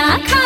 आखा